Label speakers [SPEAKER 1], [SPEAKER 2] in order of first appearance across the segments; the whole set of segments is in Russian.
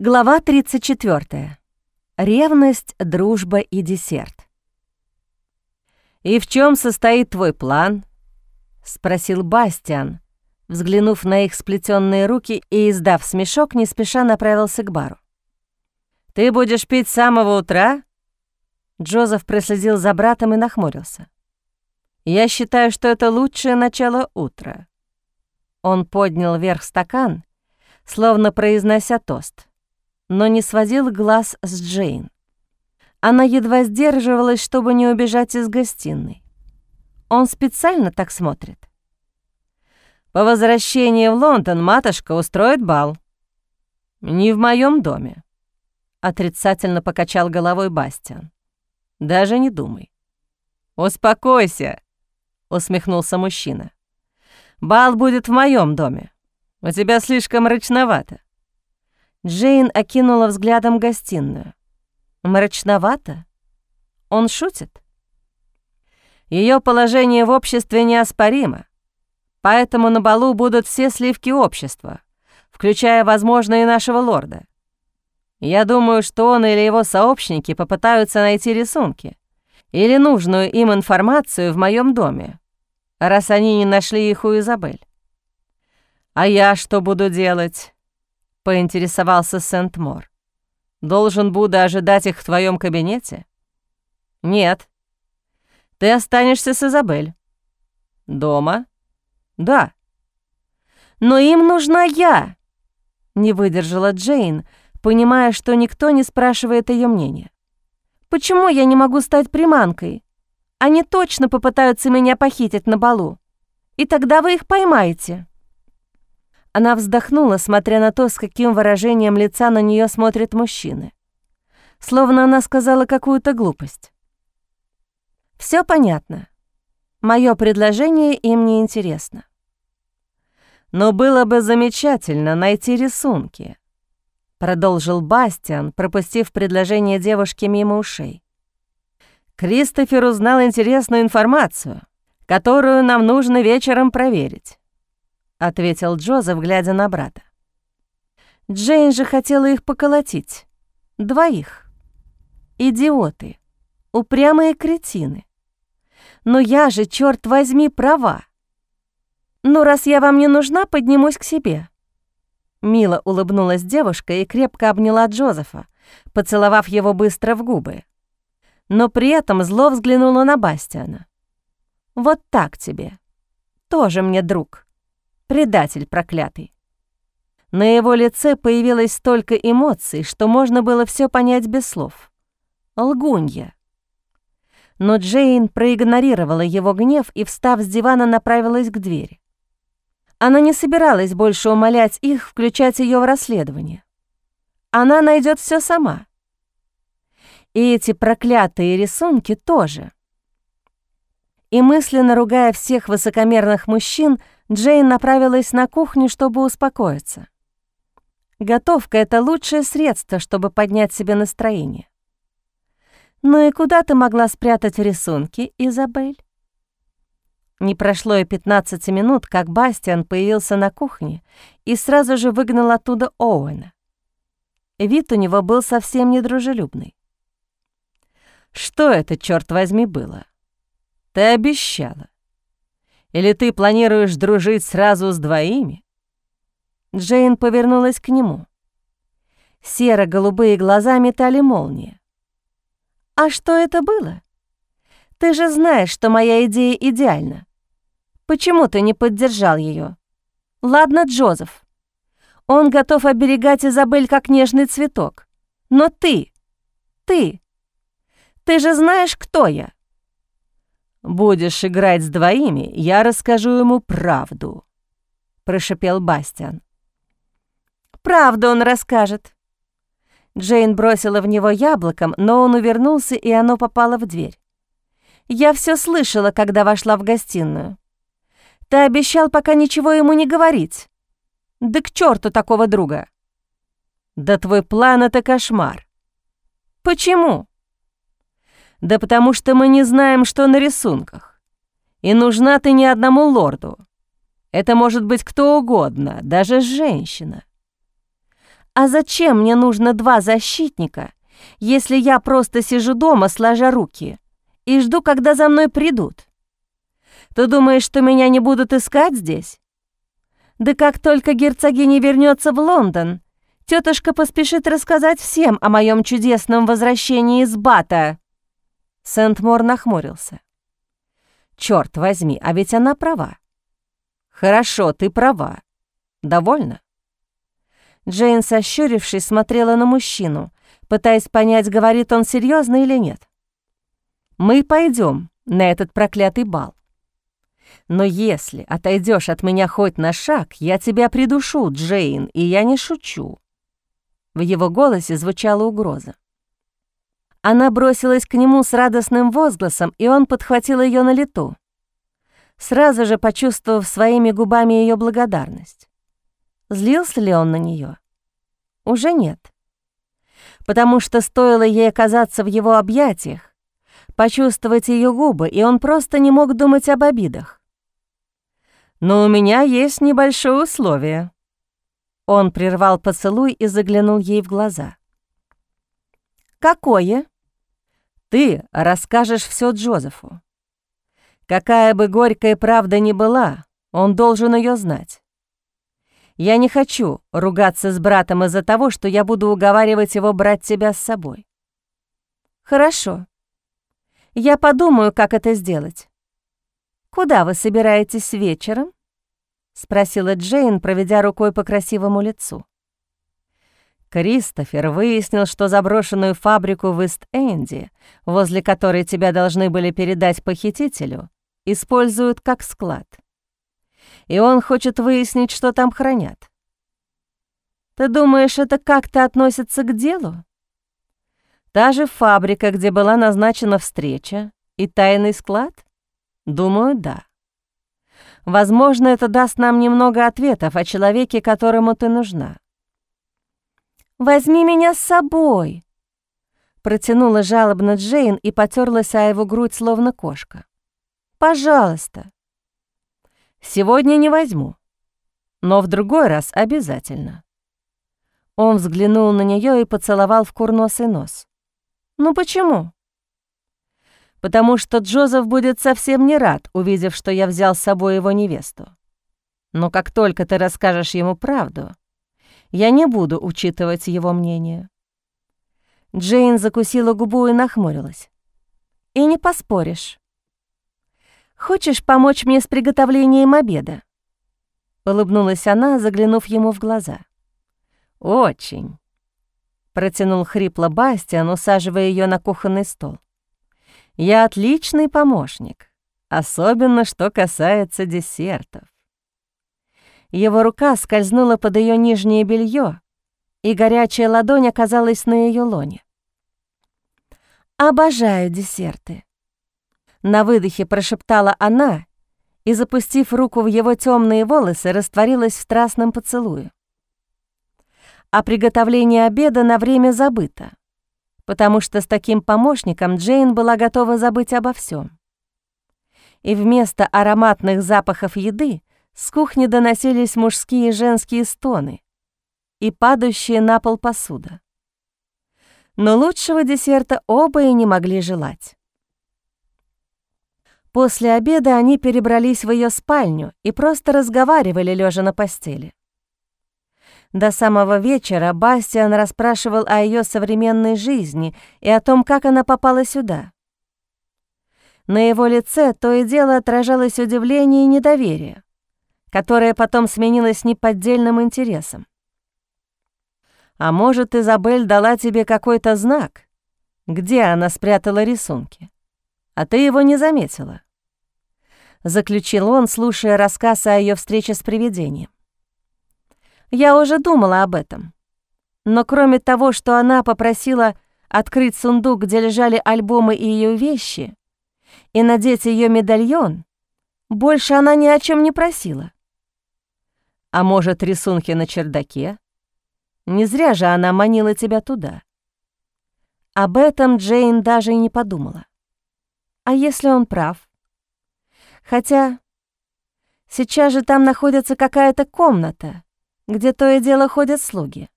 [SPEAKER 1] Глава 34. Ревность, дружба и десерт. «И в чем состоит твой план?» — спросил Бастиан, взглянув на их сплетенные руки и, издав смешок, не спеша направился к бару. «Ты будешь пить с самого утра?» Джозеф проследил за братом и нахмурился. «Я считаю, что это лучшее начало утра». Он поднял вверх стакан, словно произнося тост но не сводил глаз с Джейн. Она едва сдерживалась, чтобы не убежать из гостиной. Он специально так смотрит. По возвращении в Лондон матушка устроит бал. Не в моем доме. Отрицательно покачал головой Бастиан. Даже не думай. Успокойся, усмехнулся мужчина. Бал будет в моем доме. У тебя слишком мрачновато. Джейн окинула взглядом гостиную. Мрачновато? Он шутит? Ее положение в обществе неоспоримо, поэтому на балу будут все сливки общества, включая, возможно, и нашего лорда. Я думаю, что он или его сообщники попытаются найти рисунки или нужную им информацию в моем доме, раз они не нашли их у Изабель. А я что буду делать? Поинтересовался Сент-Мор. «Должен буду ожидать их в твоем кабинете?» «Нет. Ты останешься с Изабель». «Дома?» «Да». «Но им нужна я!» — не выдержала Джейн, понимая, что никто не спрашивает ее мнения. «Почему я не могу стать приманкой? Они точно попытаются меня похитить на балу. И тогда вы их поймаете». Она вздохнула, смотря на то, с каким выражением лица на нее смотрят мужчины. Словно она сказала какую-то глупость. Все понятно. Мое предложение им не интересно. Но было бы замечательно найти рисунки, продолжил Бастиан, пропустив предложение девушки мимо ушей. Кристофер узнал интересную информацию, которую нам нужно вечером проверить. — ответил Джозеф, глядя на брата. Джейн же хотела их поколотить. Двоих. Идиоты. Упрямые кретины. Но я же, черт возьми, права. Ну, раз я вам не нужна, поднимусь к себе. Мило улыбнулась девушка и крепко обняла Джозефа, поцеловав его быстро в губы. Но при этом зло взглянула на Бастиана. «Вот так тебе. Тоже мне друг» предатель проклятый. На его лице появилось столько эмоций, что можно было все понять без слов. Лгунья. Но Джейн проигнорировала его гнев и, встав с дивана, направилась к двери. Она не собиралась больше умолять их включать ее в расследование. Она найдет все сама. И эти проклятые рисунки тоже. И мысленно ругая всех высокомерных мужчин, Джейн направилась на кухню, чтобы успокоиться. Готовка — это лучшее средство, чтобы поднять себе настроение. «Ну и куда ты могла спрятать рисунки, Изабель?» Не прошло и 15 минут, как Бастиан появился на кухне и сразу же выгнал оттуда Оуэна. Вид у него был совсем недружелюбный. «Что это, черт возьми, было? Ты обещала. Или ты планируешь дружить сразу с двоими?» Джейн повернулась к нему. Серо-голубые глаза метали молнии. «А что это было? Ты же знаешь, что моя идея идеальна. Почему ты не поддержал ее? Ладно, Джозеф. Он готов оберегать Изабель как нежный цветок. Но ты, ты, ты же знаешь, кто я. «Будешь играть с двоими, я расскажу ему правду», — прошипел Бастиан. «Правду он расскажет». Джейн бросила в него яблоком, но он увернулся, и оно попало в дверь. «Я все слышала, когда вошла в гостиную. Ты обещал пока ничего ему не говорить. Да к черту такого друга!» «Да твой план — это кошмар». «Почему?» Да потому что мы не знаем, что на рисунках. И нужна ты не одному лорду. Это может быть кто угодно, даже женщина. А зачем мне нужно два защитника, если я просто сижу дома, сложа руки, и жду, когда за мной придут? Ты думаешь, что меня не будут искать здесь? Да как только герцогиня вернется в Лондон, тетушка поспешит рассказать всем о моем чудесном возвращении из Бата. Сент-Мор нахмурился. Черт возьми, а ведь она права. Хорошо, ты права. Довольно? Джейн, сощурившись, смотрела на мужчину, пытаясь понять, говорит он серьезно или нет. Мы пойдем на этот проклятый бал. Но если отойдешь от меня хоть на шаг, я тебя придушу, Джейн, и я не шучу». В его голосе звучала угроза. Она бросилась к нему с радостным возгласом, и он подхватил ее на лету, сразу же почувствовав своими губами ее благодарность. Злился ли он на нее? Уже нет. Потому что стоило ей оказаться в его объятиях, почувствовать ее губы, и он просто не мог думать об обидах. Но у меня есть небольшое условие». Он прервал поцелуй и заглянул ей в глаза. «Какое?» «Ты расскажешь все Джозефу. Какая бы горькая правда ни была, он должен ее знать. Я не хочу ругаться с братом из-за того, что я буду уговаривать его брать тебя с собой». «Хорошо. Я подумаю, как это сделать. «Куда вы собираетесь вечером?» — спросила Джейн, проведя рукой по красивому лицу. Кристофер выяснил, что заброшенную фабрику в Ист-Энди, возле которой тебя должны были передать похитителю, используют как склад. И он хочет выяснить, что там хранят. Ты думаешь, это как-то относится к делу? Та же фабрика, где была назначена встреча, и тайный склад? Думаю, да. Возможно, это даст нам немного ответов о человеке, которому ты нужна. «Возьми меня с собой!» Протянула жалобно Джейн и потерлась о его грудь, словно кошка. «Пожалуйста!» «Сегодня не возьму, но в другой раз обязательно». Он взглянул на нее и поцеловал в курносый нос. «Ну почему?» потому что Джозеф будет совсем не рад, увидев, что я взял с собой его невесту. Но как только ты расскажешь ему правду, я не буду учитывать его мнение». Джейн закусила губу и нахмурилась. «И не поспоришь. Хочешь помочь мне с приготовлением обеда?» Улыбнулась она, заглянув ему в глаза. «Очень», — протянул хрипло Бастиан, усаживая ее на кухонный стол. Я отличный помощник, особенно что касается десертов. Его рука скользнула под ее нижнее белье, и горячая ладонь оказалась на ее лоне. «Обожаю десерты», — на выдохе прошептала она и, запустив руку в его темные волосы, растворилась в страстном поцелуе. А приготовление обеда на время забыто потому что с таким помощником Джейн была готова забыть обо всем. И вместо ароматных запахов еды с кухни доносились мужские и женские стоны и падающие на пол посуда. Но лучшего десерта оба и не могли желать. После обеда они перебрались в ее спальню и просто разговаривали, лежа на постели. До самого вечера Бастиан расспрашивал о ее современной жизни и о том, как она попала сюда. На его лице то и дело отражалось удивление и недоверие, которое потом сменилось неподдельным интересом. «А может, Изабель дала тебе какой-то знак? Где она спрятала рисунки? А ты его не заметила?» Заключил он, слушая рассказ о ее встрече с привидением. Я уже думала об этом. Но кроме того, что она попросила открыть сундук, где лежали альбомы и ее вещи, и надеть ее медальон, больше она ни о чем не просила. А может, рисунки на чердаке? Не зря же она манила тебя туда. Об этом Джейн даже и не подумала. А если он прав? Хотя сейчас же там находится какая-то комната, где то и дело ходят слуги.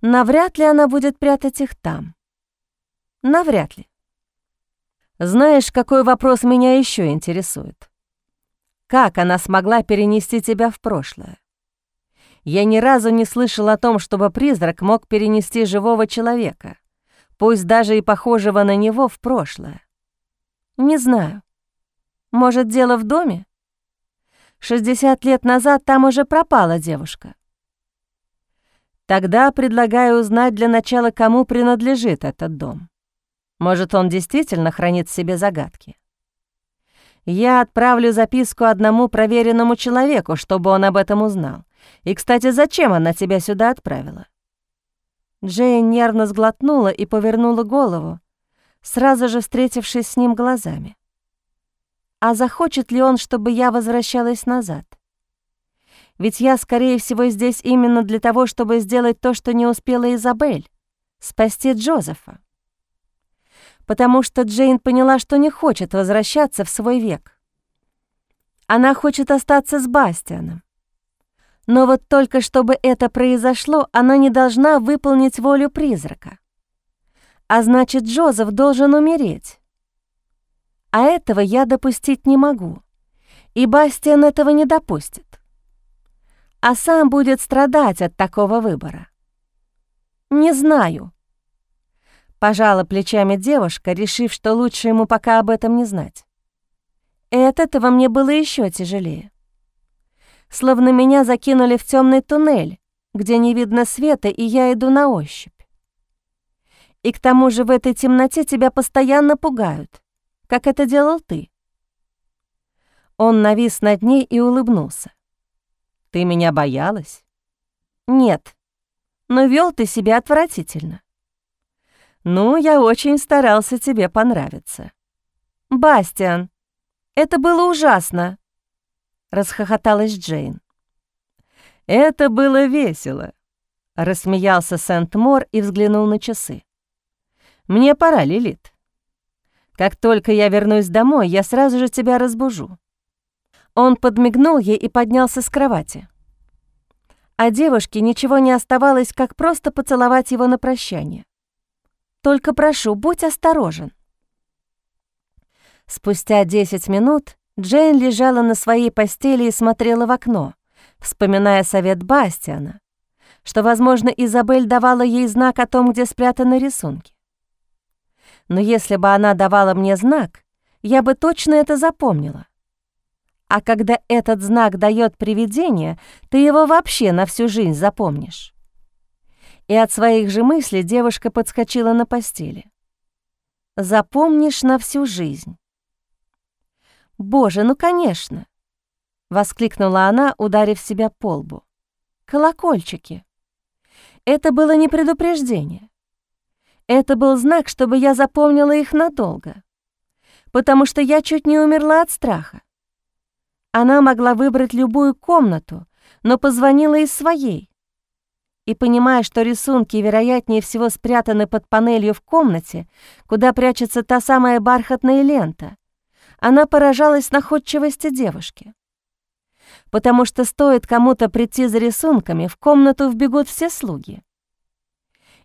[SPEAKER 1] навряд ли она будет прятать их там. Навряд ли. Знаешь, какой вопрос меня еще интересует? Как она смогла перенести тебя в прошлое? Я ни разу не слышал о том, чтобы призрак мог перенести живого человека, пусть даже и похожего на него в прошлое. Не знаю. Может, дело в доме? 60 лет назад там уже пропала девушка. Тогда предлагаю узнать для начала, кому принадлежит этот дом. Может, он действительно хранит в себе загадки. Я отправлю записку одному проверенному человеку, чтобы он об этом узнал. И, кстати, зачем она тебя сюда отправила?» Джейн нервно сглотнула и повернула голову, сразу же встретившись с ним глазами. «А захочет ли он, чтобы я возвращалась назад? Ведь я, скорее всего, здесь именно для того, чтобы сделать то, что не успела Изабель — спасти Джозефа потому что Джейн поняла, что не хочет возвращаться в свой век. Она хочет остаться с Бастианом. Но вот только чтобы это произошло, она не должна выполнить волю призрака. А значит, Джозеф должен умереть. А этого я допустить не могу. И Бастиан этого не допустит. А сам будет страдать от такого выбора. Не знаю, Пожала плечами девушка, решив, что лучше ему пока об этом не знать. И от этого мне было еще тяжелее. Словно меня закинули в темный туннель, где не видно света, и я иду на ощупь. И к тому же в этой темноте тебя постоянно пугают, как это делал ты. Он навис над ней и улыбнулся. «Ты меня боялась?» «Нет, но вел ты себя отвратительно. «Ну, я очень старался тебе понравиться». «Бастиан, это было ужасно!» — расхохоталась Джейн. «Это было весело», — рассмеялся Сент-Мор и взглянул на часы. «Мне пора, Лилит. Как только я вернусь домой, я сразу же тебя разбужу». Он подмигнул ей и поднялся с кровати. А девушке ничего не оставалось, как просто поцеловать его на прощание. Только прошу, будь осторожен». Спустя 10 минут Джейн лежала на своей постели и смотрела в окно, вспоминая совет Бастиана, что, возможно, Изабель давала ей знак о том, где спрятаны рисунки. Но если бы она давала мне знак, я бы точно это запомнила. А когда этот знак дает привидение, ты его вообще на всю жизнь запомнишь и от своих же мыслей девушка подскочила на постели. «Запомнишь на всю жизнь». «Боже, ну, конечно!» — воскликнула она, ударив себя по лбу. «Колокольчики! Это было не предупреждение. Это был знак, чтобы я запомнила их надолго, потому что я чуть не умерла от страха. Она могла выбрать любую комнату, но позвонила из своей, и, понимая, что рисунки, вероятнее всего, спрятаны под панелью в комнате, куда прячется та самая бархатная лента, она поражалась находчивости девушки. Потому что стоит кому-то прийти за рисунками, в комнату вбегут все слуги.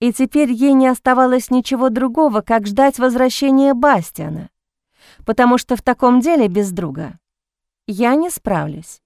[SPEAKER 1] И теперь ей не оставалось ничего другого, как ждать возвращения Бастиана, потому что в таком деле без друга я не справлюсь.